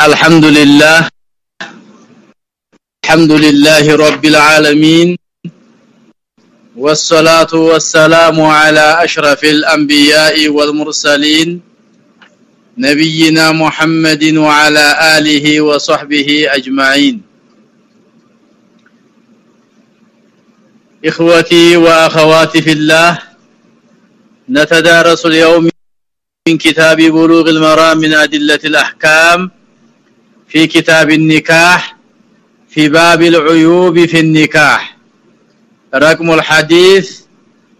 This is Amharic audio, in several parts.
الحمد لله الحمد لله رب العالمين والصلاة والسلام على أشرف الأنبياء والمرسلين نبينا محمد وعلى آله وصحبه أجمعين. إخوتي وأخواتي في الله نتدارس اليوم من كتاب بلوغ المرام من أدلة الأحكام في كتاب النكاح في باب العيوب في النكاح. رقم الحديث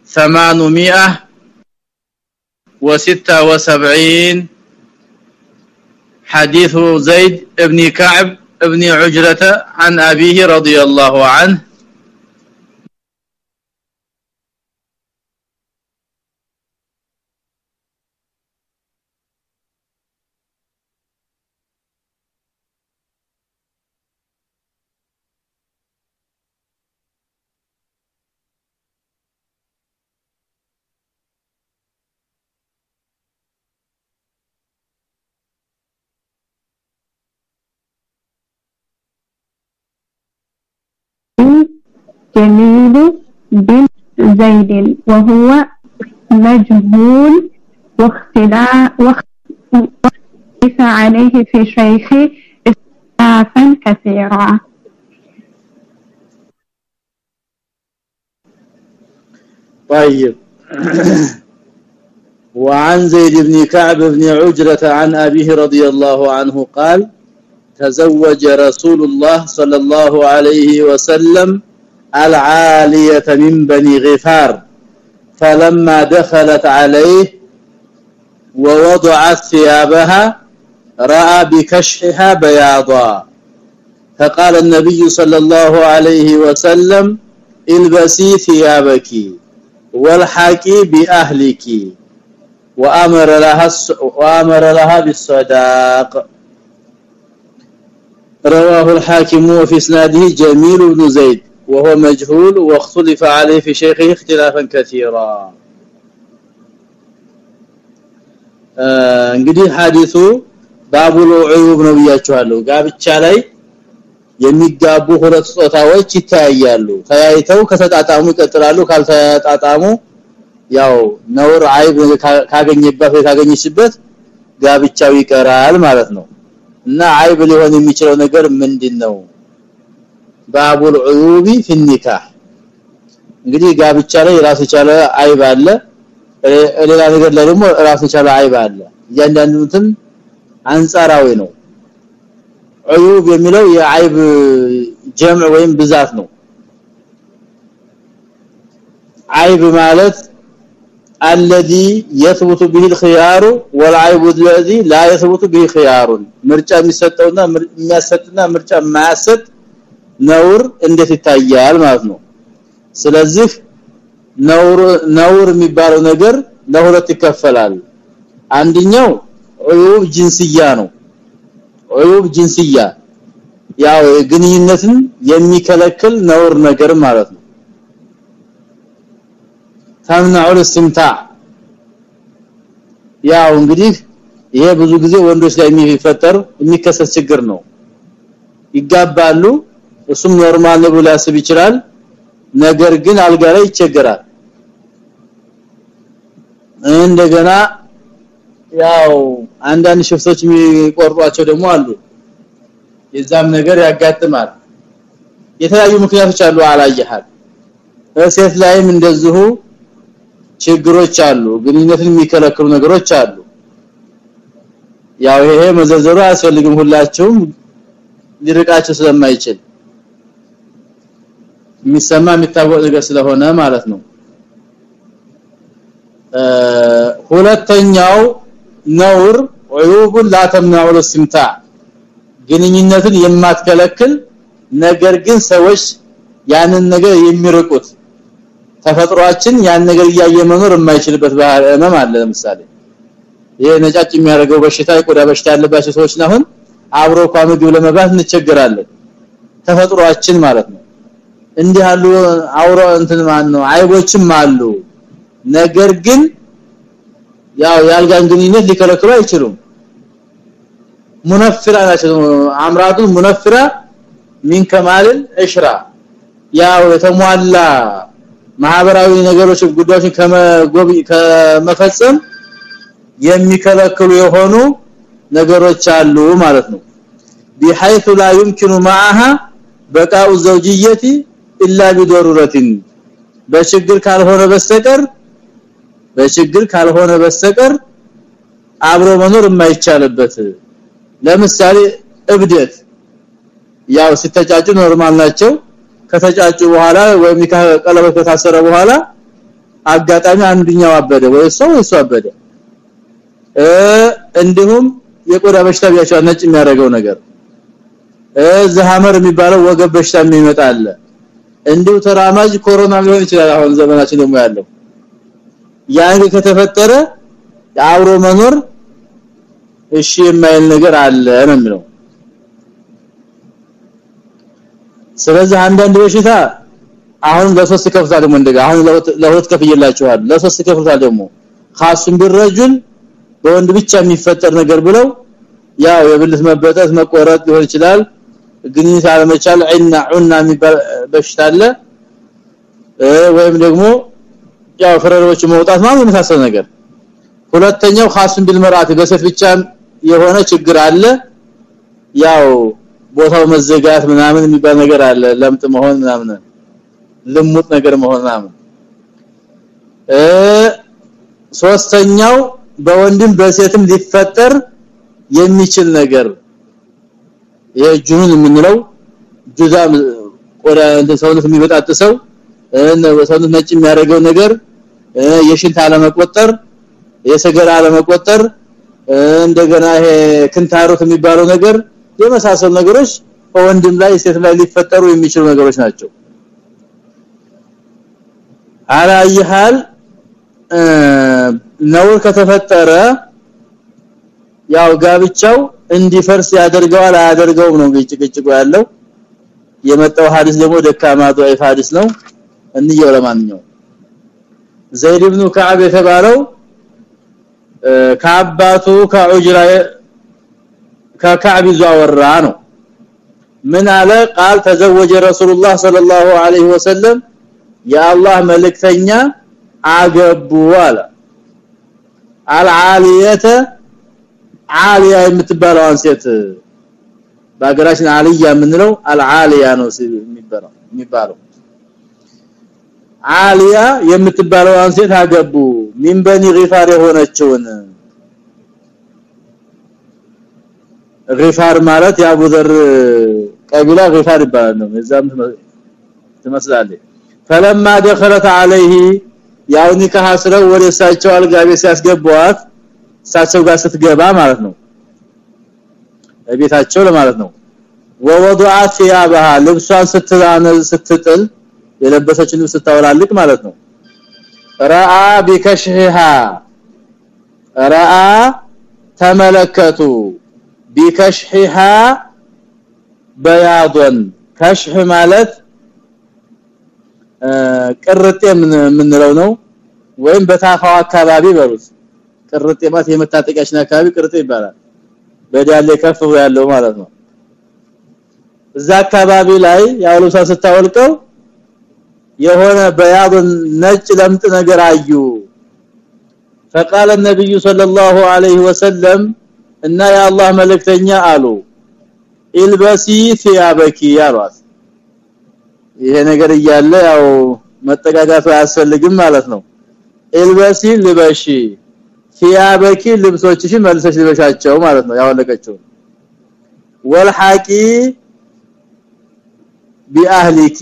876 حديث زيد ابن كعب ابن عجرة عن أبيه رضي الله عنه. زيد وهو مجهول واختلاف واختلف عليه في شيخه اختلافا كثيرا. طيب. وعن زيد بن كعب بن عجرة عن أبيه رضي الله عنه قال تزوج رسول الله صلى الله عليه وسلم العالية من بني غفار. فلما دخلت عليه ووضعت ثيابها رأى بكشحها بياضا. فقال النبي صلى الله عليه وسلم البسي ثيابك والحقي بأهلك. وأمر لها وأمر لها بالصداق. رواه الحاكم وفي إسناده جميل بن زيد. وهو مجهول واختلف عليه في شيخه اختلافا كثيرا እንግዲህ ሐዲሱ ባቡል ዑዩብ ነው ብያችኋለሁ ጋብቻ ላይ የሚጋቡ ሁለት ጾታዎች ይታያሉ ተያይተው ከተጣጣሙ ይቀጥላሉ ካልተጣጣሙ ያው ነውር አይብ ካገኘበት ወይ ካገኘችበት ጋብቻው ይቀራል ማለት ነው እና አይብ ሊሆን የሚችለው ነገር ምንድነው ባቡል ዑዩቢ في النكاح እንግዲህ ጋብቻ ላይ ራስ የቻለ አይብ አለ ሌላ ነገር ላይ ደግሞ ራስ የቻለ አይብ አለ እያንዳንዱትን አንጻራዊ ነው ዑዩብ የሚለው የአይብ ጀምዕ ወይም ብዛት ነው አይብ ማለት الذي يثبت به الخيار والعيب الذي لا يثبت به خيار ምርጫ የሚሰጠውና የሚያሰጥና ምርጫ የማያሰጥ ነውር እንዴት ይታያል ማለት ነው። ስለዚህ ነውር ነውር የሚባለው ነገር ለሁለት ይከፈላል። አንደኛው ዑዩብ ጂንስያ ነው። ዑዩብ ጂንስያ ያው ግንኙነትን የሚከለክል ነውር ነገር ማለት ነው። ታምናው ስምታ ያው እንግዲህ ይሄ ብዙ ጊዜ ወንዶች ላይ የሚፈጠር የሚከሰት ችግር ነው። ይጋባሉ እሱም normal ነው ብሎ ያስብ ይችላል። ነገር ግን አልጋ ላይ ይቸገራል። እንደገና ያው አንዳንድ ሽፍቶች የሚቆርጧቸው ደግሞ አሉ። የዛም ነገር ያጋጥማል። የተለያዩ ምክንያቶች አሉ። አላየሃል። ሴት ላይም እንደዚሁ ችግሮች አሉ። ግንኙነትን የሚከለክሉ ነገሮች አሉ። ያው ይሄ መዘርዘሩ አያስፈልግም። ሁላችሁም ሊርቃቸው ስለማይችል የሚሰማ የሚታወቅ ነገር ስለሆነ ማለት ነው ሁለተኛው ነውር عيوب لا تمنع الاستمتاع ግንኙነትን የማትከለክል ነገር ግን ሰዎች ያንን ነገር የሚርቁት ተፈጥሯችን ያን ነገር እያየ መኖር የማይችልበት ህመም አለ ለምሳሌ ይሄ ነጫጭ የሚያደርገው በሽታ የቆዳ በሽታ ያለባቸው ሰዎች አሁን አብሮ ምግብ ለመብላት እንቸገራለን ተፈጥሯችን ማለት ነው እንዲህ ያሉ አውራ እንትን ማን ነው አይቦችም አሉ ነገር ግን ያው ያልጋን ግንኙነት ሊከለክሉ አይችሉም ሙነፍራ ናቸው አምራዱ ሙነፍራ ሚን ከማልን እሽራ ያው የተሟላ ማህበራዊ ነገሮች ጉዳዮችን ከመጎብ ከመፈጸም የሚከለክሉ የሆኑ ነገሮች አሉ ማለት ነው بحيث لا يمكن معها بقاء الزوجيه الا بضروره በችግር ካልሆነ በስተቀር በችግር ካልሆነ በስተቀር አብሮ መኖር የማይቻልበት ለምሳሌ እብደት ያው ሲተጫጩ ኖርማል ናቸው ከተጫጩ በኋላ ወይም ቀለበት ከታሰረ በኋላ አጋጣሚ አንዱኛው አበደ ወይ እሱ ወይ እሱ አበደ እንዲሁም የቆዳ በሽታ ቢያቻው ነጭ የሚያደርገው ነገር ዘሃመር የሚባለው ወገብ በሽታ የሚመጣ አለ እንዲሁ ተራማጅ ኮሮና ሊሆን ይችላል አሁን ዘመናችን ደግሞ ያለው። ያን ከተፈጠረ አብሮ መኖር እሺ የማይል ነገር አለ ነው የሚለው። ስለዚህ አንዳንድ በሽታ አሁን ለሶስት ከፍታ ደግሞ እንደጋ አሁን ለሁለት ከፍየላችኋል ለሶስት ከፍታ ደግሞ ኻሱን ቢረጁል በወንድ ብቻ የሚፈጠር ነገር ብለው ያው የብልት መበጠት መቆረጥ ሊሆን ይችላል ግንኙነት አለመቻል አይና ዑና የሚባል በሽታ አለ። ወይም ደግሞ ያው ፍረሮች መውጣት ማለት የመሳሰለ ነገር። ሁለተኛው ኻስን ቢልመራት በሴት ብቻ የሆነ ችግር አለ። ያው ቦታው መዘጋት ምናምን የሚባል ነገር አለ። ለምጥ መሆን ምናምን ልሙጥ ነገር መሆን ምናምን። እ ሶስተኛው በወንድም በሴትም ሊፈጠር የሚችል ነገር የጁኑን የምንለው ጁዛም ቆዳ እንደ ሰውነት የሚበጣጥሰው እነ ሰውነት ነጭ የሚያደርገው ነገር የሽንት አለመቆጠር የሰገራ አለመቆጠር እንደገና ይሄ ክንታሮት የሚባለው ነገር የመሳሰሉ ነገሮች በወንድም ላይ ሴት ላይ ሊፈጠሩ የሚችሉ ነገሮች ናቸው። አላየሃል ነውር ከተፈጠረ ያው ጋብቻው እንዲፈርስ ያደርገዋል አያደርገውም ነው ግጭቅጭቁ ያለው የመጣው ሐዲስ ደግሞ ደካማ ضعيف ሐዲስ ነው እንየው ለማንኛው ዘይድ ኢብኑ ከዓብ የተባለው ከአባቱ ከዑጅራ ከካዕብ ይዟወራ ነው ምን አለ ቃል ተዘወጀ ረሱላህ ሰለላሁ ዐለይሂ ወሰለም የአላህ መልእክተኛ አገቡ አለ አልዓሊየተ ዓሊያ የምትባለው ሴት በአገራችን አልያ የምንለው አልዓሊያ ነው የሚባለው የሚባለው አሊያ የምትባለው ሴት አገቡ ሚን በኒ ጊፋር የሆነችውን ጊፋር ማለት ያቡዘር ቀቢላ ጊፋር ይባላል ነው እዛም ትመስላለች فلما دخلت عليه ያው ኒካህ አስረው ወደ እሳቸው አልጋ ቤት ሲያስገቧት እሳቸው ጋር ስትገባ ማለት ነው። ቤታቸው ለማለት ነው። ወወضع ثيابها ልብሷን ስትዛነዝ ስትጥል የለበሰችን ልብስ ስታወላልቅ ማለት ነው። ረአ ቢከሽሃ ረአ ተመለከቱ። ቢከሽሃ በያዶን ከሽህ ማለት ቅርጤ ምን ነው። ወይም በታፋው አካባቢ በሩት ቅርጤ ማለት የመታጠቂያችን አካባቢ ቅርጤ ይባላል በዳሌ ከፍ ያለው ማለት ነው እዛ አካባቢ ላይ ያው ልብሳ ስታወልቀው የሆነ በያድ ነጭ ለምጥ ነገር አዩ فقال النبي صلى الله عليه وسلم እና የአላህ መልእክተኛ አሉ ኢልበሲ ثيابك ያሏት ይሄ ነገር እያለ ያው መጠጋጋቱ አያስፈልግም ማለት ነው ኢልበሲ ልበሺ ثيابك ልብሶችሽን መልሰሽ ልበሻቸው ማለት ነው ያወለቀችው። ወልሐቂ ቢአህሊኪ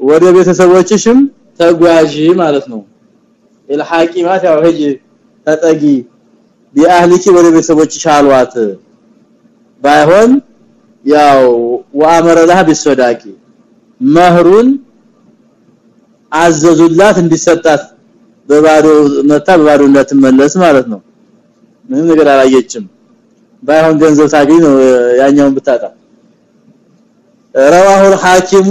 ወደ ቤተሰቦችሽም ተጓዥ ማለት ነው። الحቂ ማለት ያው ሂጂ ተጠጊ። ቢአህሊኪ ወደ ቤተሰቦችሽ አልዋት ባይሆን ያው ወአመረላህ ቢሶዳቂ መህሩን አዘዙላት እንዲሰጣት በባዶ መታ በባዶ እንዳትመለስ ማለት ነው ምንም ነገር አላየችም ባይሆን ገንዘብ ታገኝ ነው ያኛውን ብታጣ رواه الحاكم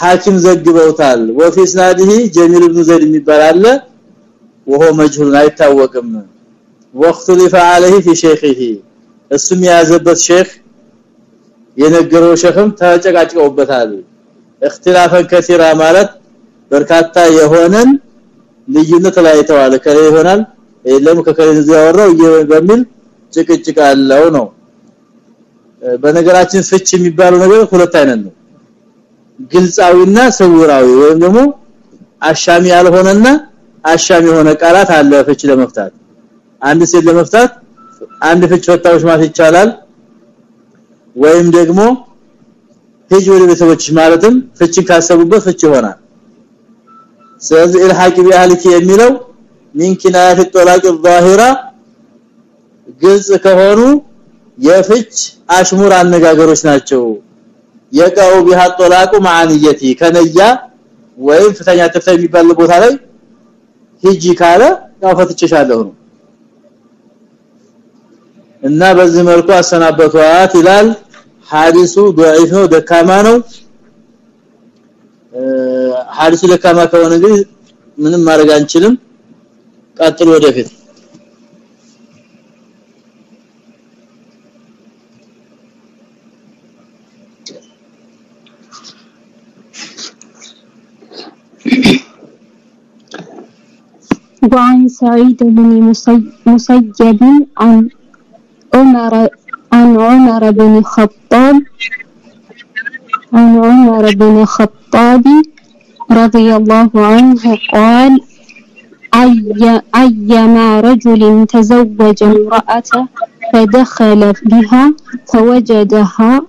حاكم ዘግበውታል وفي اسناده جميل بن زيد የሚባል አለ وهو مجهول አይታወቅም واختلف عليه في شيخه እሱም የያዘበት ሼክ የነገረው ሼክም ተጨቃጭቀውበታል اختلافا كثيرا ማለት በርካታ የሆነን ልዩነት ተዋለ ከለ ይሆናል። የለም ከከለ ያወራው በሚል ጭቅጭቅ አለው ነው። በነገራችን ፍች የሚባለው ነገር ሁለት አይነት ነው። ግልጻዊና ስውራዊ ወይም ደግሞ አሻሚ ያልሆነና አሻሚ የሆነ ቃላት አለ ፍች ለመፍታት። አንድ ሴት ለመፍታት አንድ ፍች ፈታዎች ማለት ይቻላል። ወይም ደግሞ ሂጅ ወደ ቤተሰቦች ማለትም ፍች ካሰቡበት ፍች ይሆናል ስለዚህ الحاق باهلك የሚለው من كنايه الطلاق الظاهره ግልጽ ከሆኑ የፍች አሽሙር አነጋገሮች ናቸው የቀው ቢሃ ጦላቁ ማንየቲ ከነያ ወይም ፍተኛ ተፍታ የሚባል ቦታ ላይ ሂጂ ካለ ያው ፈትቼሻለሁ ነው እና በዚህ መልኩ አሰናበቷት ይላል ሐዲሱ ضعيف ነው ደካማ ነው ሐዲሱ ደካማ ከሆነ ግን ምንም ማድረግ አንችልም ቀጥሎ ወደፊት وعن سعيد بن مسيب عن عمر عن عمر بن الخطاب عن عمر بن الخطاب رضي الله عنه قال أي أيما رجل تزوج امرأة فدخل بها فوجدها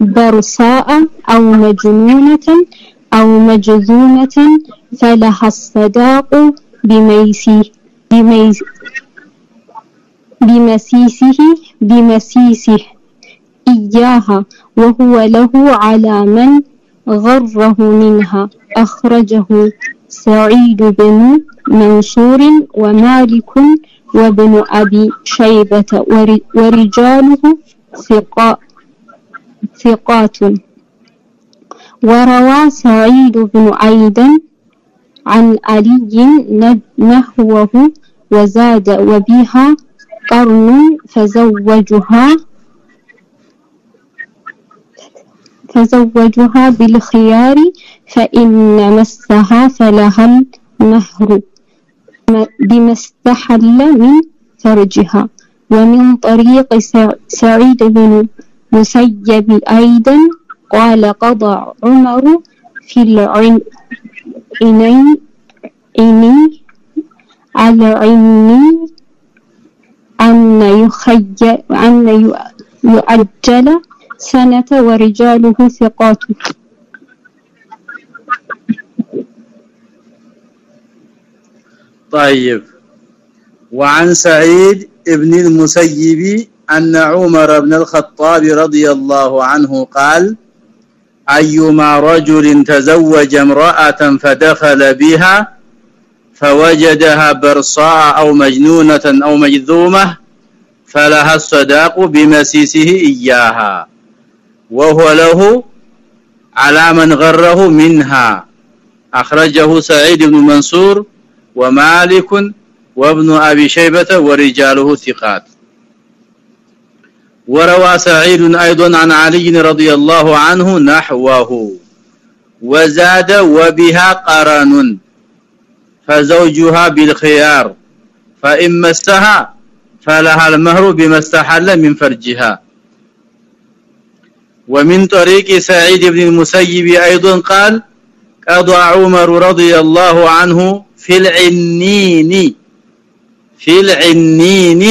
برصاء أو مجنونة أو مجذومة فلها الصداق بميسي بميس بمسيسه بمسيسه. إياها وهو له على من غره منها. أخرجه سعيد بن منصور ومالك وابن أبي شيبة ورجاله ثقات. وروى سعيد بن عيدا عن علي نحوه وزاد وبها قرن فزوجها فزوجها بالخيار فإن مسها فلها المهر بما استحل من فرجها. ومن طريق سعيد بن مسيب أيضا قال قضى عمر في العين على عيني أن يخي أن يؤجل سنة ورجاله ثقات. طيب. وعن سعيد ابن المسيب أن عمر بن الخطاب رضي الله عنه قال أيما رجل تزوج امرأة فدخل بها فوجدها برصاء أو مجنونة أو مجذومة فلها الصداق بمسيسه إياها. وهو له على من غره منها. أخرجه سعيد بن منصور ومالك وابن أبي شيبة ورجاله ثقات. وروى سعيد أيضا عن علي رضي الله عنه نحوه. وزاد وبها قران فزوجها بالخيار فإن مسها فلها المهر بما استحل من فرجها. ومن طريق سعيد بن المسيب أيضا قال قضى عمر رضي الله عنه في العنين في العنين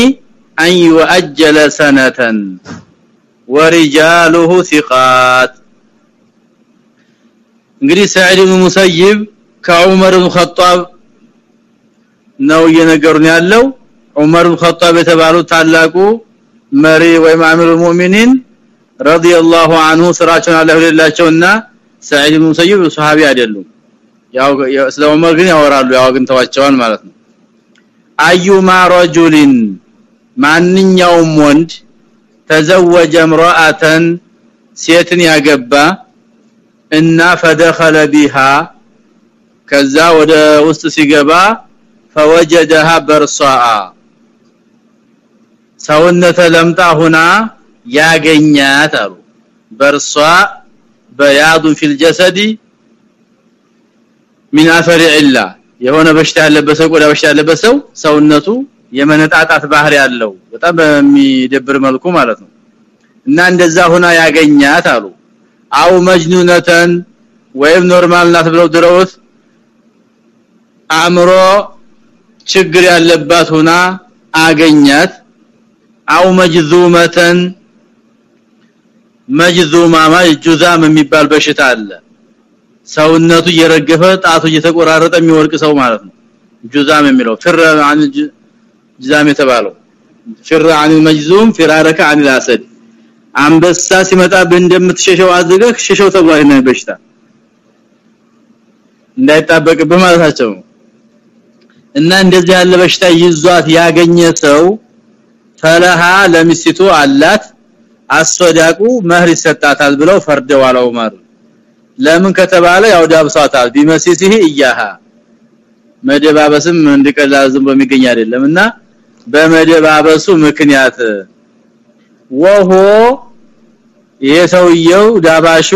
أن يؤجل سنة ورجاله ثقات እንግዲህ ሰዒድ ኢብኑ ሙሰይብ ከዑመር ኢብኑ ኸጣብ ነው እየነገሩን ያለው ዑመር ኢብኑ ኸጣብ የተባሉት ታላቁ መሪ ወይም አሚሩ ሙእሚኒን ረዲየላሁ አንሁ ስራቸውን አላህ ሰዒድ ኢብኑ ሰይብ ሱሐቢ አይደሉም። ያው ስለ ዑመር ግን ያወራሉ ያው ግን ተዋቸዋል ማለት ነው። አዩማ ረጁሊን ማንኛውም ወንድ ተዘወጀ امرአተን ሴትን ያገባ እና فدخل بها ከዛ ወደ ውስጥ ሲገባ فوجدها برصاء ሰውነተ ለምጣ ሁና ያገኛት አሉ። برص بياض في الجسد من أثر علة የሆነ በሽታ ያለበት ሰው ቆዳ በሽታ ያለበት ሰው ሰውነቱ የመነጣጣት ባህሪ ያለው በጣም በሚደብር መልኩ ማለት ነው። እና እንደዛ ሆና ያገኛት አሉ። أو مجنونة ወይም normal ናት ብለው ድረውት አእምሮ ችግር ያለባት ሆና አገኛት። አው መጅዙመተን መጅዙማ ጁዛም የሚባል በሽታ አለ ሰውነቱ እየረገፈ ጣቱ እየተቆራረጠ የሚወርቅ ሰው ማለት ነው ጁዛም የሚለው ፍረ عن ጁዛም የተባለው ፍረ عن المجزوم فرارك عن الاسد አንበሳ ሲመጣ እንደምትሸሸው አድርገህ ሸሸው ተብሏል ነው በሽታ እንዳይጣበቅብህ ማለታቸው እና እንደዚህ ያለ በሽታ ይዟት ያገኘ ሰው ፈለሃ ለሚስቱ አላት አስወዳቁ መህር ይሰጣታል ብለው ፈርደዋል ዑመር ለምን ከተባለ ያው ዳብሷታል። ቢመሲሲህ እያሃ መደባበስም እንድቀላል ዝም በሚገኝ አይደለምና በመደባበሱ ምክንያት ወሆ የሰውየው ዳባሹ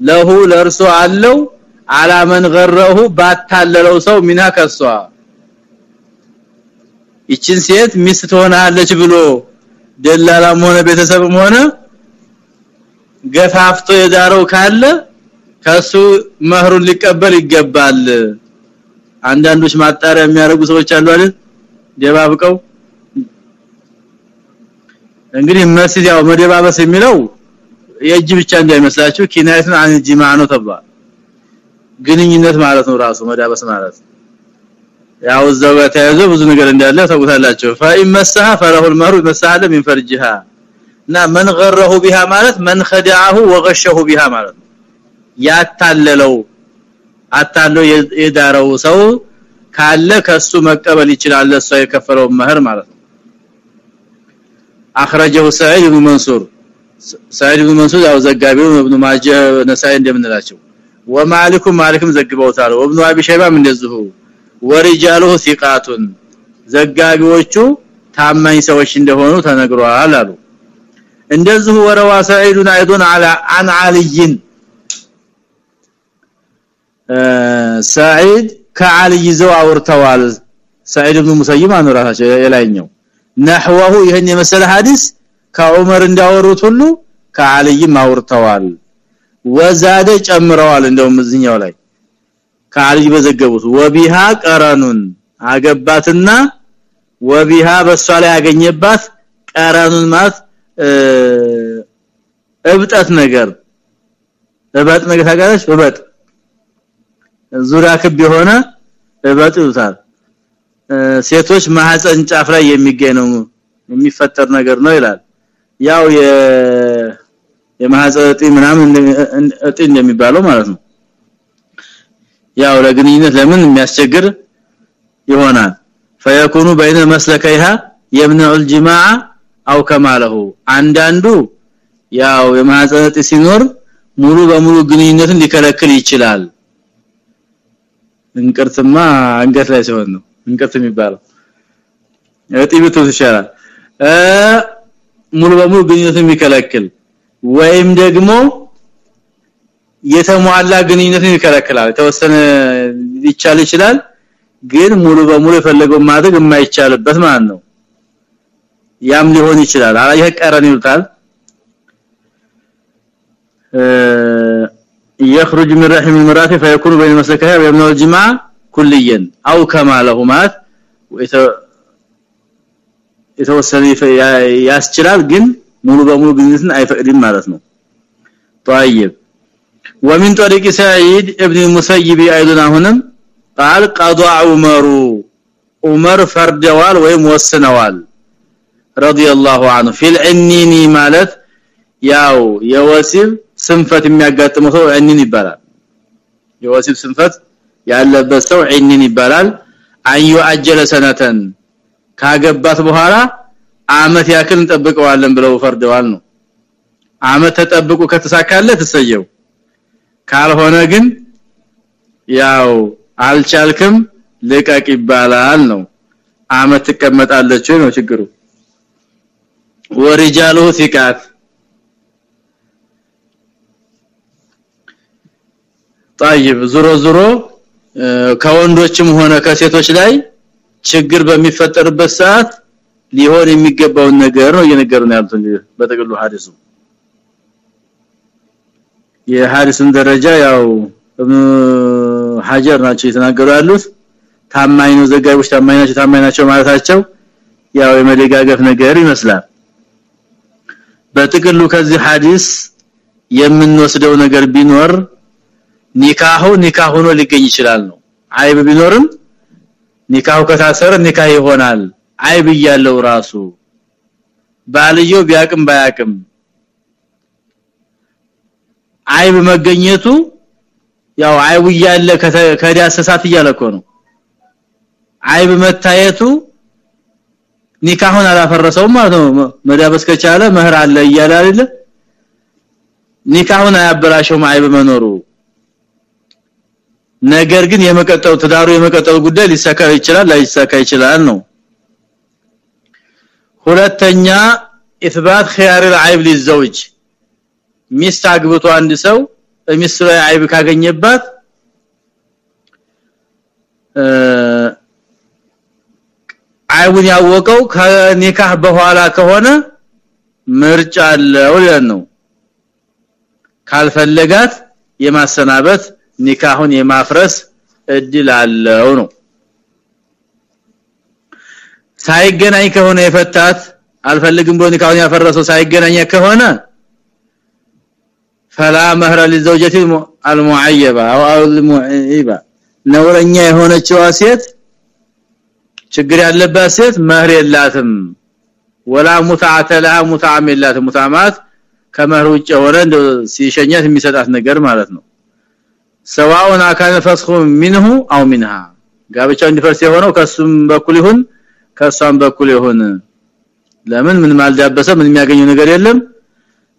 ለሁ ለርሱ አለው አላመን ገረሁ ባታለለው ሰው ሚና ከሷ። ይችን ሴት ሚስት ትሆናለች ብሎ ደላላም ሆነ ቤተሰብም ሆነ ገፋፍቶ የዳረው ካለ ከሱ መህሩን ሊቀበል ይገባል። አንዳንዶች ማጣሪያ የሚያደርጉ ሰዎች አሉ አይደል? ደባብቀው። እንግዲህ መስጂድ ያው መደባበስ የሚለው የእጅ ብቻ እንዳይመስላችሁ ኪናየትን አን ጂማ ነው ተብሏል። ግንኙነት ማለት ነው ራሱ መዳበስ ማለት ያው ዘው ጋር ተያይዞ ብዙ ነገር እንዳለ ታውቁታላችሁ። فإمسها فله المهر مسها من فرجها እና من غره بها ማለት من خدعه وغشه بها ማለት ያታለለው አታለው የዳረው ሰው ካለ ከሱ መቀበል ይችላል ለሷ የከፈለው መህር ማለት ነው። سعيد بن منصور سعيد بن منصور ያው ዘጋቢው ابن ماجه ነሳይ እንደምንላቸው። ومالك مالكም ዘግበውታል። وابن ابي شيبه እንደዚሁ። ወሪጃሉሁ ሲቃቱን ዘጋቢዎቹ ታማኝ ሰዎች እንደሆኑ ተነግሯል አሉ። እንደዚሁ ወረዋ ሰዒዱን አይዱን አላ አን አልይን ሰዒድ ከአልይ ዘው አውርተዋል። ሰዒድ ኢብኑ ሙሰይብ አንራቸው የላይኛው። ነህወሁ ይሄን የመሰለ ሐዲስ ከዑመር እንዳወሩት ሁሉ ከአልይም አውርተዋል። ወዛደ ጨምረዋል እንደውም እዚህኛው ላይ ከአልይ በዘገቡት ወቢሃ ቀረኑን አገባትና ወቢሃ በሷ ላይ ያገኘባት ቀረኑን ማለት እብጠት ነገር። እበጥ ነገር ታጋለሽ እበጥ ዙሪያ ክብ የሆነ እበጥ ይሉታል። ሴቶች ማህፀን ጫፍ ላይ የሚገኝ ነው የሚፈጠር ነገር ነው ይላል። ያው የማህፀን እጢ ምናምን እጢ እንደሚባለው ማለት ነው ያው ለግንኙነት ለምን የሚያስቸግር ይሆናል فيكون بين مسلكيها يمنع الجماع او كما له አንዳንዱ ያው የማህፀን እጢ ሲኖር ሙሉ በሙሉ ግንኙነትን ሊከለክል ይችላል እንቅርትማ አንገት ላይ ሲሆን ነው እንቅርት የሚባለው እጢ ብትውስ ይችላል ሙሉ በሙሉ ግንኙነትን የሚከለክል ወይም ደግሞ የተሟላ ግንኙነትን ይከለክላል ተወሰነ ሊቻል ይችላል ግን ሙሉ በሙሉ የፈለገው ማድረግ የማይቻልበት ማለት ነው ያም ሊሆን ይችላል አላ ይቀረን ይሉታል يخرج من رحم المراه فيكون بين مسلكها ويمنع الجماع كليا او كما له مات የተወሰነ ያስችላል ግን ሙሉ በሙሉ ግንኙነትን አይፈቅድም ማለት ነው طيب ومن طريق سعيد ابن المسيب ايضا هنا قال قضى عمر عمر فردوال ወይም ወስነዋል رضي الله عنه في العنين ማለት ያው የወሲብ ስንፈት የሚያጋጥመው ሰው ዒኒን ይባላል የወሲብ ስንፈት ያለበት ሰው ዒኒን ይባላል አዩ አጀለ ሰነተን ካገባት በኋላ አመት ያክል እንጠብቀዋለን ብለው ፈርደዋል ነው አመት ተጠብቁ ከተሳካለት ተሰየው ካልሆነ ግን ያው አልቻልክም ልቀቅ ይባላል ነው አመት ትቀመጣለች ነው ችግሩ ወሪጃሉ ثقات طيب ዙሮ ዙሮ ከወንዶችም ሆነ ከሴቶች ላይ ችግር በሚፈጠርበት ሰዓት ሊሆን የሚገባውን ነገር ነው እየነገሩን ያሉት እንግዲህ በተገሉ ሐዲሱ የሐዲስን ደረጃ ያው ሀጀር ናቸው የተናገሩ ያሉት። ታማኝ ነው ዘጋቢዎች ታማኝ ናቸው ታማኝ ናቸው ማለታቸው ያው የመደጋገፍ ነገር ይመስላል። በጥቅሉ ከዚህ ሐዲስ የምንወስደው ነገር ቢኖር ኒካሁ ኒካህ ሆኖ ሊገኝ ይችላል ነው። አይብ ቢኖርም ኒካሁ ከታሰረ ኒካህ ይሆናል። አይብ ያለው ራሱ ባልየው ቢያቅም ባያቅም አይብ መገኘቱ ያው አይብ ያለ ከዳሰሳት እያለኮ ነው አይብ መታየቱ ኒካሁን አላፈረሰውም ማለት ነው መዳበስ ከቻለ መህር አለ እያለ አይደለ ኒካሁን አያበላሸውም አይብ መኖሩ ነገር ግን የመቀጠው ትዳሩ የመቀጠል ጉዳይ ሊሳካ ይችላል ላይሳካ ይችላል ነው ሁለተኛ ኢትባት ኺያር العيب للزوج ሚስት አግብቶ አንድ ሰው ሚስት ላይ አይብ ካገኘባት አይቡን ያወቀው ከኒካህ በኋላ ከሆነ ምርጫ አለው ነው። ካልፈለጋት የማሰናበት ኒካሁን የማፍረስ እድል አለው ነው። ሳይገናኝ ከሆነ የፈታት አልፈልግም ብሎ ኒካሁን ያፈረሰው ሳይገናኝ ከሆነ فلا مهر للزوجه المعيبه او المعيبه ነውረኛ የሆነችው ሴት ችግር ያለባት ሴት መህር የላትም ወላ ሙታዓተ ለሃ ሙታዓም የላትም ሙታማት ከመህር ውጭ ሆነ ሲሸኛት የሚሰጣት ነገር ማለት ነው ሰዋውን አካነ ፈስኹ منه او منها ጋብቻው እንዲፈርስ የሆነው ከሱም በኩል ይሁን ከሷም በኩል ይሁን ለምን ምን ማልዳበሰ ምን የሚያገኘው ነገር የለም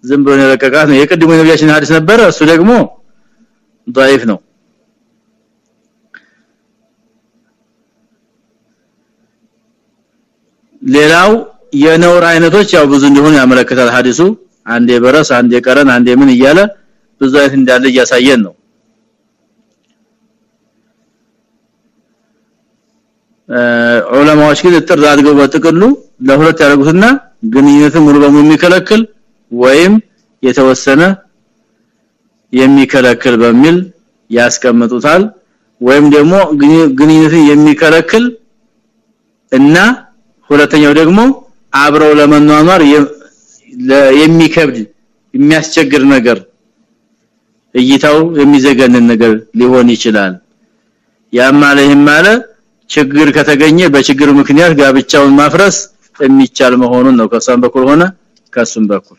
ዝም ብሎ የለቀቃት ነው የቅድሙ ነብያችን ሐዲስ ነበር እሱ ደግሞ ضعيف ነው ሌላው የነውር አይነቶች ያው ብዙ እንደሆነ ያመለክታል ሐዲሱ አንዴ በረስ አንዴ ቀረን አንዴ ምን እያለ ብዙ አይነት እንዳለ እያሳየን ነው ዑለማዎች ግን ጥር አድርገው በጥቅሉ ለሁለት ያደርጉትና ግንኙነትን ሙሉ በሙሉ የሚከለክል ወይም የተወሰነ የሚከለክል በሚል ያስቀምጡታል። ወይም ደግሞ ግንኙነትን የሚከለክል እና ሁለተኛው ደግሞ አብረው ለመኗኗር የሚከብድ የሚያስቸግር ነገር እይታው የሚዘገንን ነገር ሊሆን ይችላል። ያማለ ይማለ ችግር ከተገኘ በችግር ምክንያት ጋብቻውን ማፍረስ የሚቻል መሆኑን ነው። ከሷም በኩል ሆነ ከሱም በኩል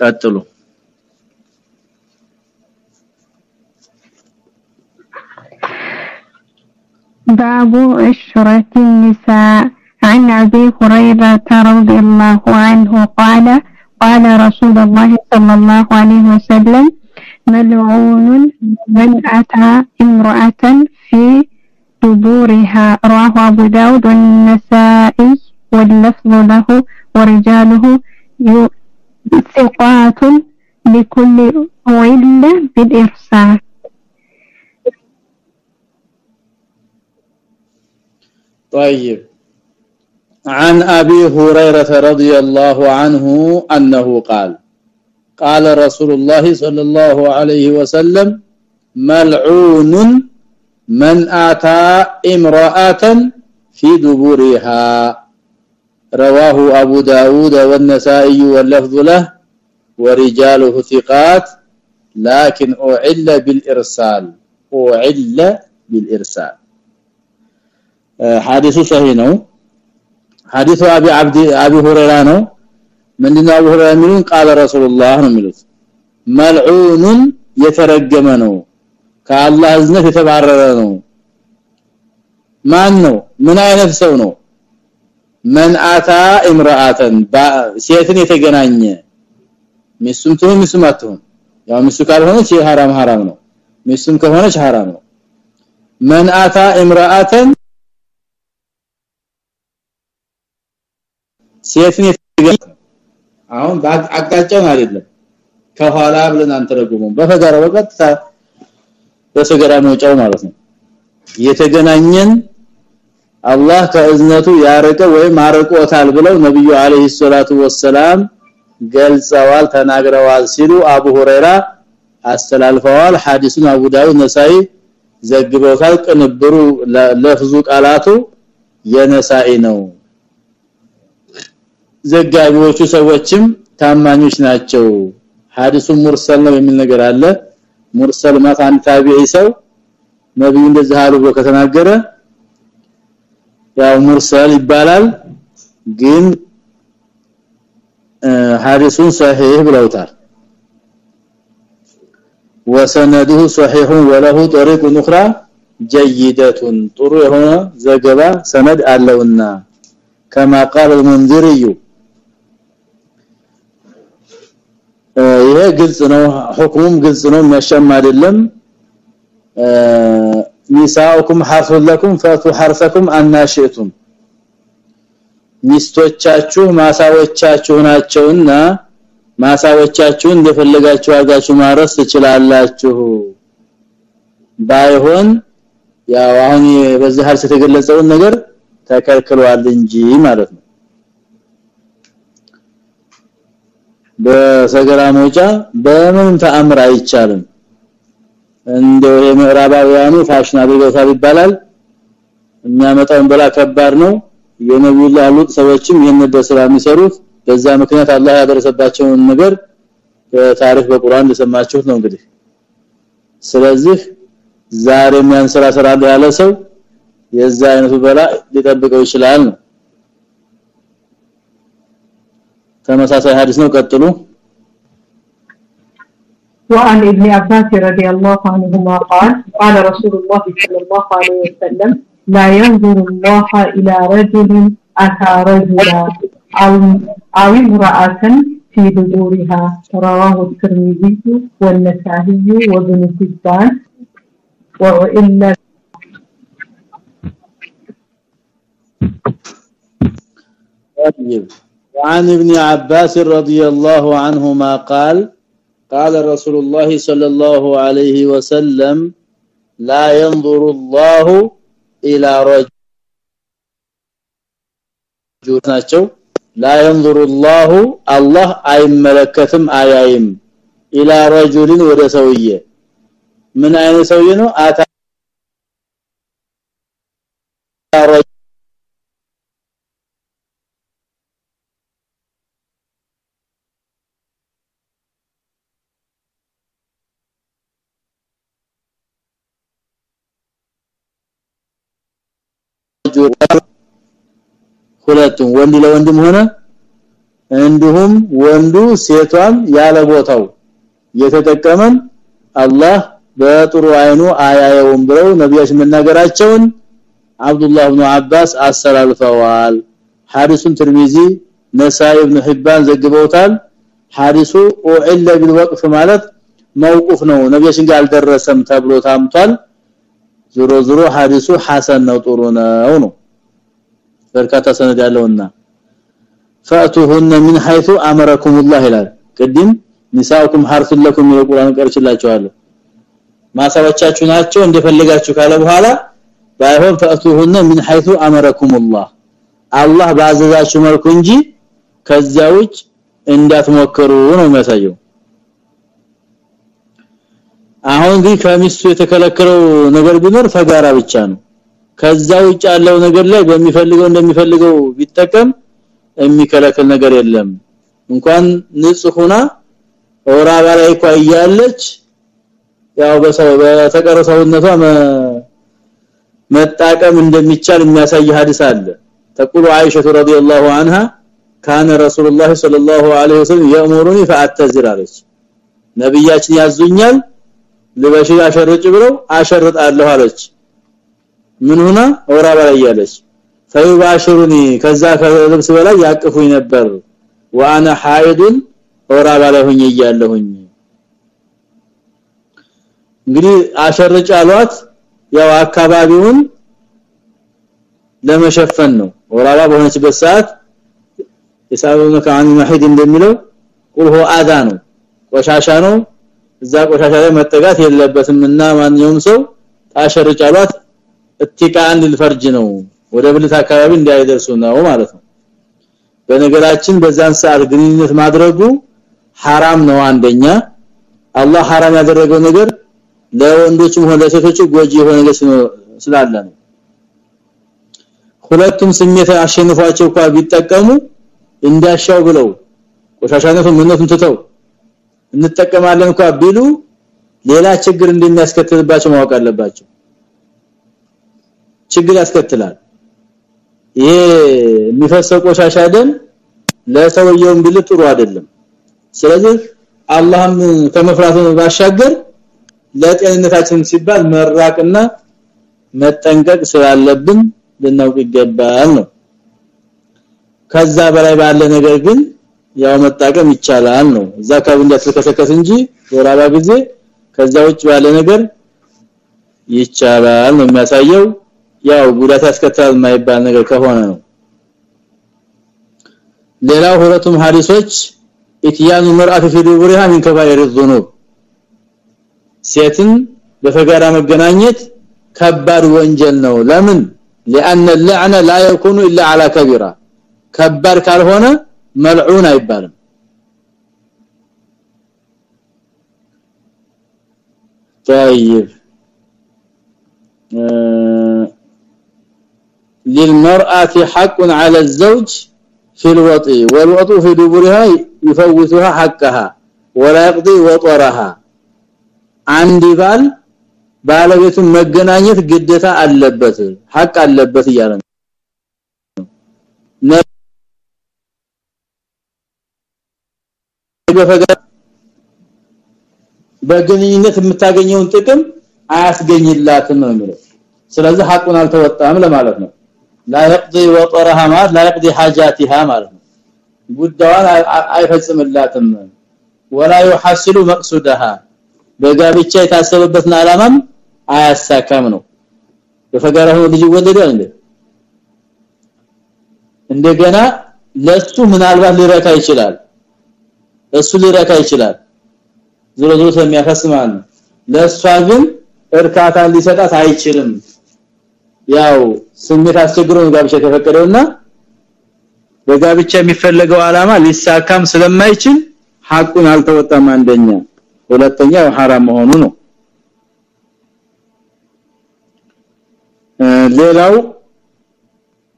ቀጥሉ باب عشرة النساء عن أبي هريرة رضي الله عنه قال قال رسول الله صلى الله عليه وسلم ملعون من أتى امرأة في دبورها رواه أبو داود والنسائي واللفظ له ورجاله ثقات لكل علة بالإرسال طيب. عن أبي هريرة رضي الله عنه أنه قال قال رسول الله صلى الله عليه وسلم ملعون من آتى امرأة في دبورها. رواه ابو داود والنسائي واللفظ له ورجاله ثقات لكن اعل بالارسال اعل بالارسال حديث صحيح ነው ሐዲሱ አቢ አብዲ አቢ ሁረይራ ነው ምንድነው አቢ ሁረይራ የሚሉን ቃለ ረሱላህ ነው የሚሉት መልዑኑን የተረገመ ነው ከአላህ እዝነት የተባረረ ነው ማን ነው ምን አይነት ሰው ነው መን አታ ኢምራአተን ሴትን የተገናኘ ሚስቱም ትሁን ሚስቱም አትሁን። ያው ሚስቱ ካልሆነች ሐራም ሐራም ነው። ሚስቱም ከሆነች ሐራም ነው። መን አታ ኢምራአተን ሴትን አሁን አቅጣጫውን አይደለም። ከኋላ ብለን አንተረጉሙም በፈጋራ ወቀት በሰገራ መውጫው ማለት ነው። የተገናኘን አላህ ከእዝነቱ ያረቀ ወይም አረቆታል ብለው ነብዩ አለይሂ ሰላቱ ወሰላም ገልጸዋል ተናግረዋል ሲሉ አቡ ሁረይራ አስተላልፈዋል። ሐዲሱን አቡ ዳውድ ነሳኢ ዘግበውታል። ቅንብሩ ለፍዙ ቃላቱ የነሳኢ ነው። ዘጋቢዎቹ ሰዎችም ታማኞች ናቸው። ሐዲሱ ሙርሰል ነው የሚል ነገር አለ። ሙርሰል ማለት አንድ ታቢዒ ሰው ነብዩ እንደዚህ አሉ ብሎ ከተናገረ ያው ሙርሰል ይባላል ግን ሐዲሱን صحيح ብለውታል وسنده صحيح وله طريق اخرى جيده ጥሩ የሆነ ዘገባ ሰነድ አለውና كما قال المنذري ይሄ ግልጽ ነው ሁክሙም ግልጽ ነው መሸም አይደለም ኒሳኡኩም ሐርሱን ለኩም ፈቱ ሐርሰኩም አናሽቱም ሚስቶቻችሁ ማሳዎቻችሁ ናቸውና ማሳዎቻችሁን እንደፈለጋችሁ አርጋችሁ ማረስ ትችላላችሁ። ባይሆን ያው አሁን በዚህ ሐርስ የተገለጸውን ነገር ተከልክሏል እንጂ ማለት ነው። በሰገራ መውጫ በምንም ተአምር አይቻልም እንደው የምዕራባውያኑ ፋሽን አድርገውታል ይባላል። የሚያመጣውን በላ ከባድ ነው። የነብዩላህ ሉጥ ሰዎችም ይሄን ደስራ የሚሰሩት በዛ ምክንያት አላህ ያደረሰባቸውን ነገር ታሪክ በቁርአን እንደሰማችሁት ነው እንግዲህ። ስለዚህ ዛሬ ሰራለሁ ያለ ሰው የዛ አይነቱ በላ ሊጠብቀው ይችላል ነው። ተመሳሳይ ሐዲስ ነው። ቀጥሉ وعن ابن عباس رضي الله عنهما قال قال رسول الله صلى الله عليه وسلم لا ينظر الله إلى رجل أتى رجلا أو امرأة في دبورها. رواه الترمذي والنسائي وابن حبان. وإلا طيب. وعن ابن عباس رضي الله عنهما قال قال رسول الله صلى الله عليه وسلم لا ينظر الله الى رجل ናቸው لا ينظر الله الله አይመለከትም አያይም الى رجل ወደ ሰውዬ ምን አይነት ሰውዬ ነው አታ ሁለቱም ወንድ ለወንድም ሆነ? እንዲሁም ወንዱ ሴቷን ያለ ቦታው የተጠቀመን አላህ በጥሩ አይኑ አያየውም ብለው ነብያችን መናገራቸውን አብዱላህ ኢብኑ አባስ አስተላልፈዋል። ሐዲሱን ትርሚዚ ነሳኢ ኢብኑ ሒባን ዘግበውታል። ሐዲሱ ኡኢለ ቢልወቅፍ ማለት መውቁፍ ነው። ነብያችን ጋር አልደረሰም ተብሎ ታምቷል ዞሮ ዞሮ ሐዲሱ ሐሰን ነው ጥሩ ነው ነው በርካታ ሰነድ ያለውና فاتوهن من حيث امركم الله ይላል ቅድም ንሳኡኩም ሐርሱን ለኩም የቁርአን ቀርችላችኋለሁ ማሳዎቻችሁ ናቸው እንደፈለጋችሁ ካለ በኋላ ባይሆን فاتوهن من حيث امركم الله አላህ ባዘዛችሁ መልኩ እንጂ ከዚያ ውጭ እንዳትሞክሩ ነው የሚያሳየው አሁን ግን ከሚስቱ የተከለከለው ነገር ቢኖር ፈጋራ ብቻ ነው ከዛ ውጭ ያለው ነገር ላይ በሚፈልገው እንደሚፈልገው ቢጠቀም የሚከለከል ነገር የለም እንኳን ንጹህ ሆና ወራባ ላይ እንኳ እያለች ያው በሰው በተቀረሰውነቷ መጣቀም እንደሚቻል የሚያሳይ ሐዲስ አለ ተቁሉ አይሻ ረዲየላሁ عنها كان رسول الله صلى الله عليه وسلم يأمرني فاعتذر አለች ነብያችን ያዙኛል ልበሽ አሸርጭ ብለው አሸርጣለሁ አለች ምን ሆና ወራ በላይ ያለች ፈይባሽሩኒ ከዛ ከልብስ በላይ ያቅፉኝ ነበር ዋና ሐይዱን ወራ በላይ ሆኜ እያለሁኝ እንግዲህ አሸርጭ አሏት ያው አካባቢውን ለመሸፈን ነው ወራባ በሆነችበት ሰዓት የሳበመከ عن المحيط እንደሚለው ቁል هو አዛ ነው ቆሻሻ ነው እዛ ቆሻሻ ላይ መጠጋት የለበትምና ማንኛውም ሰው ታሸርጫሏት እትቃን ልፈርጅ ነው ወደ ብልት አካባቢ እንዳይደርሱ ነው ማለት ነው በነገራችን በዛን ሰዓት ግንኙነት ማድረጉ حرام ነው አንደኛ አላህ حرام ያደረገው ነገር ለወንዶችም ሆነ ለሴቶች ጎጂ የሆነ ነገር ስላለ ነው ሁለቱም ስሜት አሸንፏቸው እንኳን ቢጠቀሙ እንዳሻው ብለው ቆሻሻነቱን ምንነቱን ትተው እንጠቀማለን እንኳን ቢሉ ሌላ ችግር እንደሚያስከትልባቸው ማወቅ አለባቸው። ችግር ያስከትላል። ይሄ የሚፈሰው ቆሻሻ ደም ለሰውየውም ቢል ጥሩ አይደለም። ስለዚህ አላህም ከመፍራቱ ባሻገር ለጤንነታችን ሲባል መራቅና መጠንቀቅ ስላለብን ልናውቅ ይገባል ነው። ከዛ በላይ ባለ ነገር ግን ያው መጣቀም ይቻላል ነው እዛ አካባቢ እንዳትከሰከስ እንጂ ወራባ ጊዜ ከዛ ውጭ ባለ ነገር ይቻላል ነው የሚያሳየው ያው ጉዳት ያስከትላል የማይባል ነገር ከሆነ ነው ሌላው ሁለቱም ሐዲሶች ኢትያኑ መርአት في دبرها من كبائر الذنوب ሴትን በፈጋራ መገናኘት ከባድ ወንጀል ነው ለምን لان اللعنه لا يكون الا على كبيره ከባድ ካልሆነ መልዑን አይባልም طيب للمرأة حق على الزوج في الوطي والوطء في دبرها يفوتها حقها ولا يقضي وطرها አንድ ባል ባለቤቱን መገናኘት ግዴታ አለበት ሐቅ አለበት እያለ ነው በግንኙነት የምታገኘውን ጥቅም አያስገኝላትም ነው የሚለው ስለዚህ ሐቁን አልተወጣም ለማለት ነው لا يقضي وطرها ما لا يقضي حاجاتها ማለት ነው ጉዳዩን አይፈጽምላትም ولا يحصل مقصودها በጋብቻ የታሰበበትን አላማም አያሳካም ነው በፈጋራ ሆኖ ልጅ ወለደ እንዴ እንደገና ለሱ ምናልባት ሊረካ ይችላል እሱ ሊረካ ይችላል። ዞሮ ዞሮ ስለሚያፈስ ለሷ ግን እርካታን ሊሰጣት አይችልም። ያው ስሜት አስቸግሮ ጋብቻ ተፈቀደውና በጋብቻ የሚፈለገው አላማ ሊሳካም ስለማይችል ሐቁን አልተወጣም አንደኛ። ሁለተኛ ሐራም መሆኑ ነው። ሌላው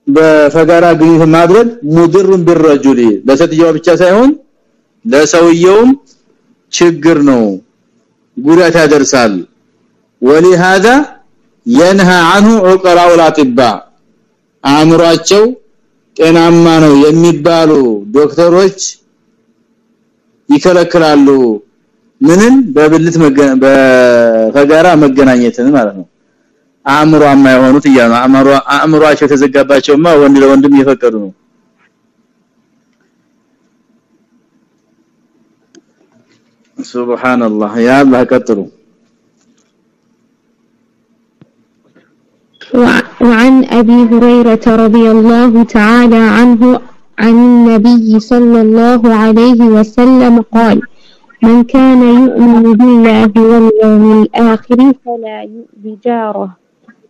በፈጋራ ግንኙነት ማድረግ ሙድሩን ቢረጁሊ ለሴትዮዋ ብቻ ሳይሆን ለሰውየውም ችግር ነው ጉዳት ያደርሳል ولهذا ينهى عنه عقلاء الاطباء አእምሯቸው ጤናማ ነው የሚባሉ ዶክተሮች ይከለክላሉ ምንን በብልት በፈጋራ መገናኘትን ማለት ነው አእምሮአማ የሆኑት እያሉ አእምሮ አእምሮአቸው ተዘጋባቸውማ ወንድ ለወንድም እየፈቀዱ ነው ሱብሃንአላህ ያ አላህ ቀጥሩ وعن أبي هريرة رضي الله تعالى عنه عن النبي صلى الله عليه وسلم قال من كان يؤمن بالله واليوم الآخر فلا يؤذي جاره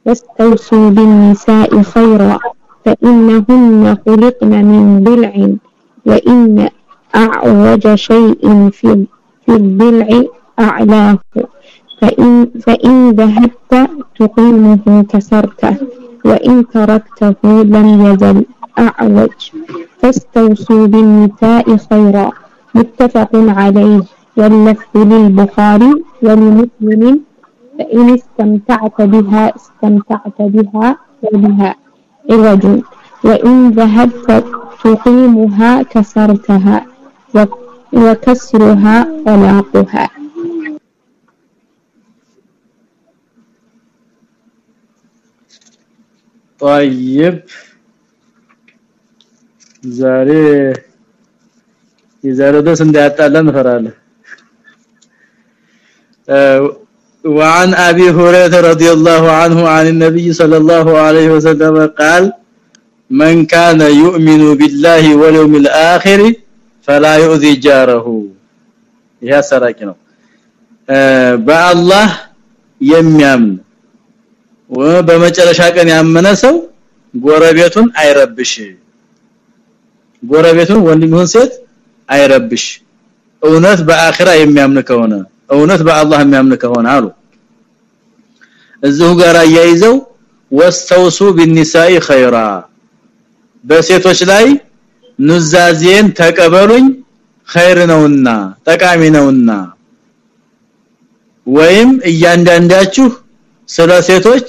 واستوصوا بالنساء خيرا فإنهن خلقن من ضلع وإن أعوج شيء في في الضلع أعلاه فإن, فإن ذهبت تقيمه كسرته وإن تركته لم يزل أعوج. فاستوصوا بالنساء خيرا. متفق عليه. واللفظ للبخاري ولمسلم فإن استمتعت بها استمتعت بها وبها. عوج. وإن ذهبت تقيمها كسرتها. وكسرها عنقها طيب. زاري يزارو ده سندات لن فراله وعن أبي هريرة رضي الله عنه عن النبي صلى الله عليه وسلم قال من كان يؤمن بالله واليوم الآخر فلا يؤذي جاره يا ሰራቂ ነው በአላህ የሚያምን በመጨረሻ ቀን ያመነ ሰው ጎረቤቱን አይረብሽ ጎረቤቱን ወንድም ይሁን ሴት አይረብሽ እውነት በአኺራ የሚያምን ከሆነ እውነት በአላህ የሚያምን ከሆነ አሉ እዚሁ ጋር አያይዘው ወስተውሱ ቢኒሳኢ ኸይራ በሴቶች ላይ ኑዛዜን ተቀበሉኝ ኸይር ነውና ጠቃሚ ነውና ወይም እያንዳንዳችሁ ስለ ሴቶች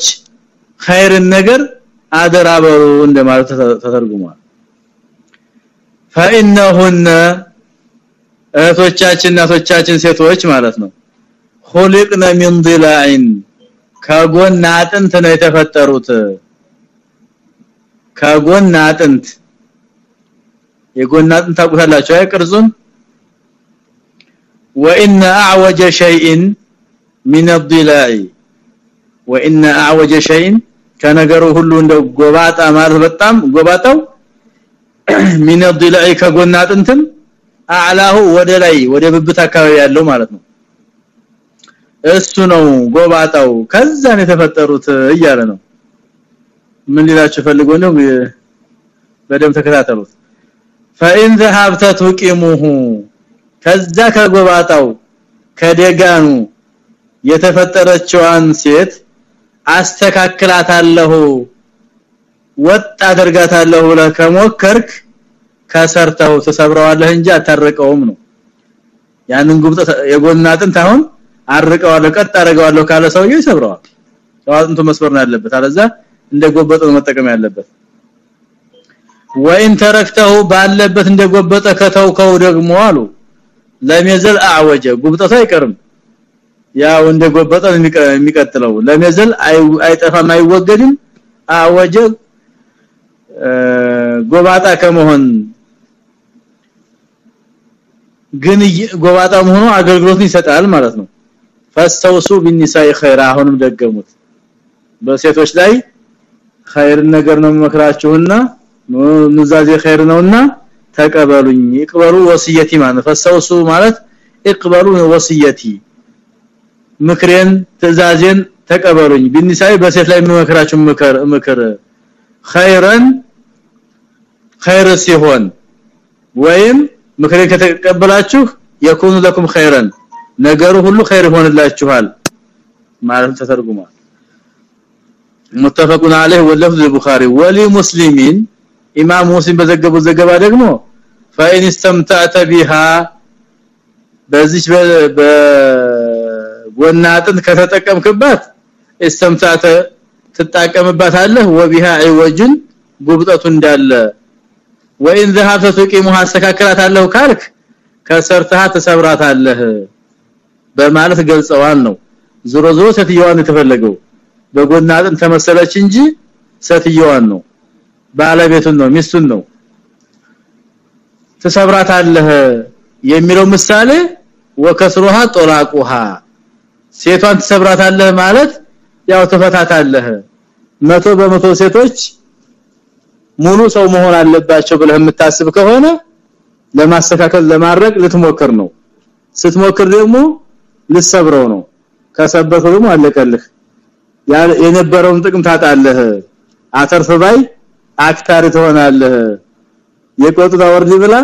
ኸይርን ነገር አደራ በሩ እንደማለት ተተርጉሟል فإنهن እህቶቻችን እናቶቻችን ሴቶች ማለት ነው خلقنا من ضلع ከጎን አጥንት ነው የተፈጠሩት ከጎን አጥንት የጎን አጥንት ታውቁታላችሁ አይ ቅርጹን وان اعوج شيء من الضلاع وان اعوج شيء ከነገሩ ሁሉ እንደ ጎባጣ ማለት በጣም ጎባጣው من الضلاع ከጎን አጥንትም አዕላሁ ወደ ላይ ወደ ብብት አካባቢ ያለው ማለት ነው እሱ ነው ጎባጣው ከዛን የተፈጠሩት እያለ ነው ምን ሊላችሁ ፈልጎ ነው በደም ተከታተሉት فإن ذهبت تقيمه ከዛ ከጎባጣው ከደጋኑ የተፈጠረችዋን ሴት አስተካክላታለሁ ወጥ አደርጋታለሁ ለከሞከርክ ከሰርተው ተሰብረዋለህ እንጂ አታረቀውም ነው ያንን ጉብጠ የጎናጥንት አሁን አርቀዋለሁ ቀጥ አረጋዋለሁ ካለ ሰውዬው ይሰብረዋል አጥንቱ መስበር ነው ያለበት አለዛ እንደጎበጠ መጠቀም ያለበት ወይን ተረክተው ባለበት እንደጎበጠ ከተውከው ደግሞ አሉ። ለሚዘል አወጀ ጉብጠቱ አይቀርም። ያው እንደጎበጠ የሚቀጥለው። ለሚዘል አይጠፋም አይወገድም። አወጀ ጎባጣ ከመሆን ግን ጎባጣ መሆኑ አገልግሎትን ይሰጣል ማለት ነው። ፈስተውሱ ቢኒሳኢ ኸይራ አሁንም ደገሙት። በሴቶች ላይ ኸይር ነገር ነው መከራችሁና ኑዛዜ ኸይር ነውና ተቀበሉኝ ይቅበሉ ወሲየቲ ማለት ፈስተውሱ ማለት ይቅበሉ ወሲየቲ ምክሬን ትእዛዜን ተቀበሉኝ ቢኒሳኢ በሴት ላይ መከራችሁ ምክር ምክር ኸይረን ኸይር ሲሆን ወይም ምክሬን ከተቀበላችሁ የኩኑ ለኩም ኸይረን ነገሩ ሁሉ ኸይር ይሆንላችኋል ማለት ተተርጉሟል متفقون عليه واللفظ البخاري ولمسلم امام مسلم በዘገበው ዘገባ ደግሞ فإن استمتعت بها በዚች በጎናጥን ከተጠቀምክባት استمتعت ትጣቀምባታለህ وبها عوج ጉብጠቱ እንዳለ ወይን ذهبت تقيمها አስተካክላታለህ ካልክ ከሰርተሃ ተሰብራታለህ በማለት ገልጸዋል ነው ዞሮ ዞሮ ሴትየዋን የተፈለገው በጎናጥን ተመሰለች እንጂ ሴትየዋን ነው ባለቤቱን ነው ሚስቱን ነው። ተሰብራታለህ የሚለው ምሳሌ ወከስሩሃ ጦላቁሃ። ሴቷን ተሰብራታለህ ማለት ያው ተፈታታለህ። መቶ በመቶ ሴቶች ሙሉ ሰው መሆን አለባቸው ብለህ የምታስብ ከሆነ ለማስተካከል ለማድረግ ልትሞክር ነው። ስትሞክር ደግሞ ልሰብረው ነው። ከሰበርከው ደግሞ አለቀልህ። የነበረውን ጥቅም ታጣለህ። አተርፍ ባይ አክሳሪ ትሆናለህ። የቆጡን አወርድ ብላ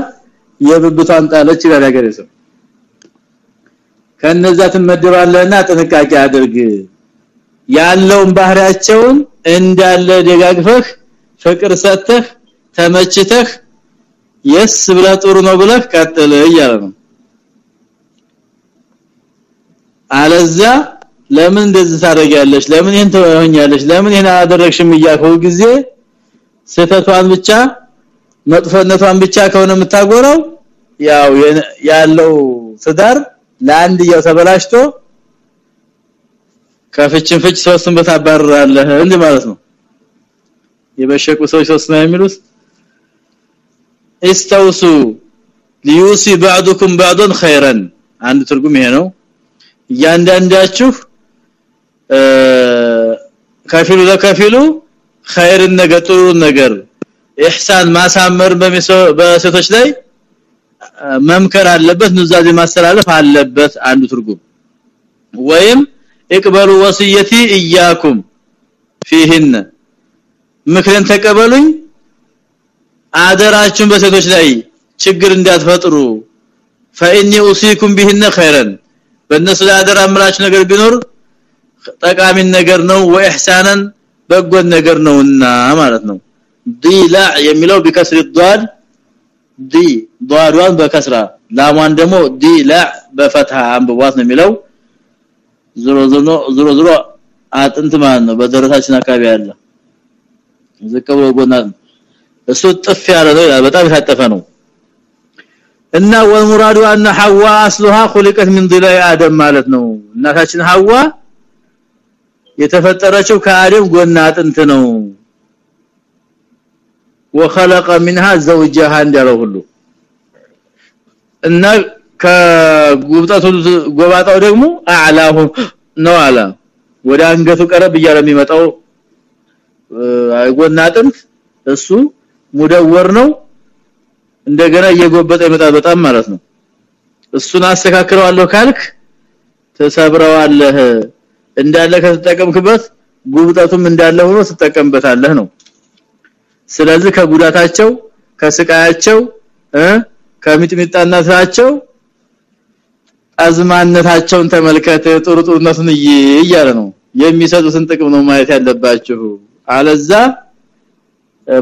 የብብቷን ጣለች ይላል ያገሬ ሰው። ከነዛ ትመደባለህና ጥንቃቄ አድርግ። ያለውን ባህሪያቸውን እንዳለ ደጋግፈህ ፍቅር ሰጥተህ ተመችተህ የስ ብለ ጥሩ ነው ብለህ ቀጥል እያለ ነው። አለዛ ለምን እንደዚህ ታደርጊያለሽ? ለምን ይሄን ለምን ይሄን አደረግሽም እያልከው ጊዜ ስህተቷን ብቻ መጥፈነቷን ብቻ ከሆነ የምታጎረው ያው ያለው ትዳር ለአንድ ያው ተበላሽቶ ከፍችን ፍች ሶስቱን በታባራለህ እንዴ ማለት ነው። የበሸቁ ሰዎች ሶስት ነው የሚሉት። استوሱ ሊዩሲ بعضكم بعضا خيرا አንድ ትርጉም ይሄ ነው። እያንዳንዳችሁ ከፊሉ ለከፊሉ ኸይርን ነገር ጥሩ ነገር ኢህሳን ማሳመር በሴቶች ላይ መምከር አለበት ኑዛዜ ማስተላለፍ አለበት አንዱ ትርጉም ወይም እቅበሉ ወሲየቲ ኢያኩም ፊህነ ምክርን ተቀበሉኝ አደራችሁን በሴቶች ላይ ችግር እንዳትፈጥሩ فاني اوصيكم بهن خيرا በእነሱ ላይ አደራ አምላች ነገር ቢኖር ጠቃሚ ነገር ነው ወኢህሳናን በጎን ነገር ነውና ማለት ነው ዲላ የሚለው ቢከስር ዷል ዲ ዷዷን በከስራ ላሟን ደግሞ ዲላ በፈትሃ አንብቧት ነው የሚለው ዝሮ ዝሮ ዝሮ ዝሮ አጥንት ማለት ነው በደረታችን አካባቢ ያለ ዝቅ ብሎ ጎና እሱ ጥፍ ያለ ነው በጣም የታጠፈ ነው እና ወልሙራዱ አነ ሐዋ አስሉሃ خلقت من ضلع አደም ማለት ነው እናታችን ሐዋ የተፈጠረችው ከአደም ጎና አጥንት ነው وخلق منها زوجها እንዳለው ሁሉ እና ከጉብጣቱ ጎባጣው ደግሞ አዕላሁ ነው አለ ወደ አንገቱ ቀረብ እያለ የሚመጣው ጎና አጥንት እሱ ሙደወር ነው እንደገና እየጎበጠ ይመጣል በጣም ማለት ነው እሱን አስተካክለዋለሁ ካልክ ተሰብረዋለህ እንዳለ ከተጠቀምክበት ጉብጠቱም እንዳለ ሆኖ ተጠቀምበታለህ ነው። ስለዚህ ከጉዳታቸው ከስቃያቸው እ ከሚጥሚጣነታቸው አዝማነታቸውን ተመልከተ ጥሩ ጥሩነቱን እያለ ነው። የሚሰጡትን ጥቅም ነው ማየት ያለባችሁ። አለዛ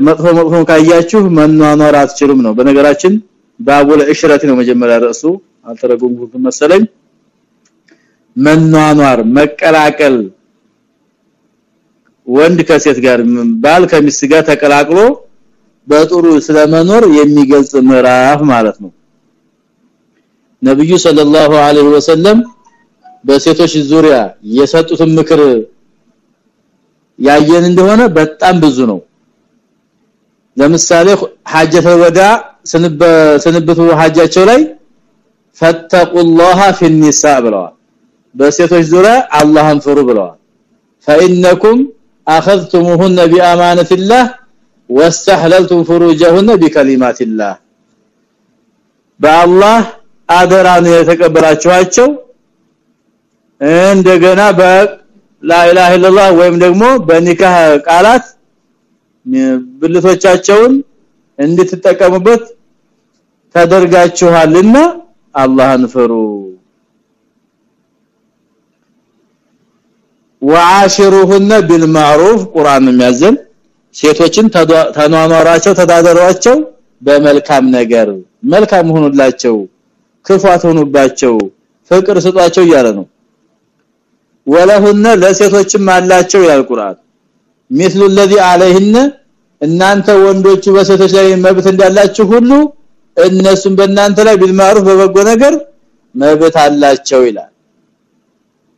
መጥፎ መጥፎ ካያችሁ መኗኗር አትችሉም ነው። በነገራችን ባቡል እሽረት ነው መጀመሪያ ራሱ አልተረጎምኩት መሰለኝ መኗኗር መቀላቀል ወንድ ከሴት ጋር ባል ከሚስት ጋር ተቀላቅሎ በጥሩ ስለመኖር የሚገልጽ ምዕራፍ ማለት ነው። ነብዩ ሰለላሁ ዐለይሂ ወሰለም በሴቶች ዙሪያ የሰጡትን ምክር ያየን እንደሆነ በጣም ብዙ ነው። ለምሳሌ ሐጀተ ወዳ ስንብቱ ሐጃቸው ላይ ፈተቁላህ ፊኒሳ ብለዋል በሴቶች ዙሪያ አላህን ፍሩ ብለዋል فانكم اخذتموهن بامانه الله واستحللتم فروجهن بكلمات الله በአላህ አደራን የተቀበላችኋቸው እንደገና በላ ኢላሃ ኢላላህ ወይም ደግሞ በኒካህ ቃላት ብልቶቻቸውን እንድትጠቀሙበት ተደርጋችኋልና አላህን ፍሩ ወአሽሩሁነ ቢልማዕሩፍ ቁርአን የሚያዘን ሴቶችን ተኗኗራቸው ተዳደሯቸው በመልካም ነገር መልካም ሆኑላቸው ክፋት ሆኑባቸው ፍቅር ስጧቸው እያለ ነው ወለሁነ ለሴቶችም አላቸው ይላል ቁርአን مثل الذي عليهن እናንተ ወንዶቹ በሴቶች ላይ መብት እንዳላችሁ ሁሉ እነሱም በእናንተ ላይ ቢልማዕሩፍ በበጎ ነገር መብት አላቸው ይላል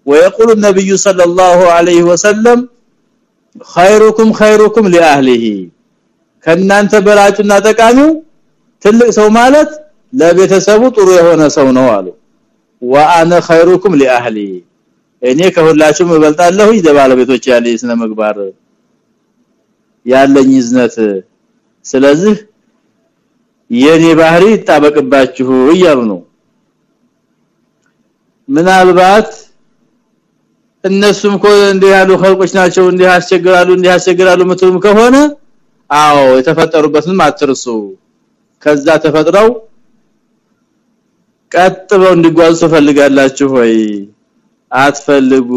ويقول النبي صلى الله عليه وسلم خيركم خيركم لاهله ከናንተ በላጩና ጠቃሚው ትልቅ ሰው ማለት ለቤተሰቡ ጥሩ የሆነ ሰው ነው አሉ وانا خيركم لاهلي እኔ ከሁላችሁም እበልጣለሁ ለባለቤቶች ያለ ስነ ምግባር ያለኝ ዝነት ስለዚህ የኔ ባህሪ ይጣበቅባችሁ እያሉ ነው ምናልባት እነሱም ኮ እንደ ያሉ ኸልቆች ናቸው እንዲህ ያስቸግራሉ እንዲህ ያስቸግራሉ ምትሉም ከሆነ አዎ የተፈጠሩበትን አትርሱ። ከዛ ተፈጥረው ቀጥበው እንዲጓዙ ትፈልጋላችሁ ወይ አትፈልጉ።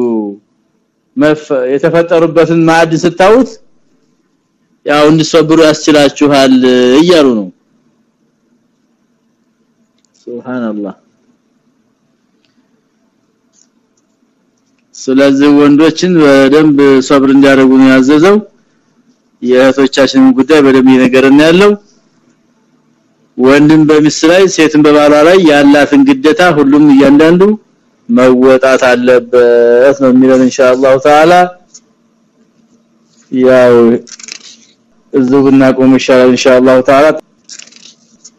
የተፈጠሩበትን ማዕድ ስታውት ያው እንዲሰብሩ ያስችላችኋል እያሉ ነው። ሱብሃንአላህ ስለዚህ ወንዶችን በደንብ ሰብር እንዲያደርጉ ነው ያዘዘው። የእህቶቻችንን ጉዳይ በደንብ ይነገርና ያለው። ወንድም በሚስት ላይ ሴትን በባሏ ላይ ያላትን ግዴታ ሁሉም እያንዳንዱ መወጣት አለበት ነው የሚለው ኢንሻአላህ ተዓላ። ያው እዙ ብናቆም ይሻላል ኢንሻአላህ ተዓላ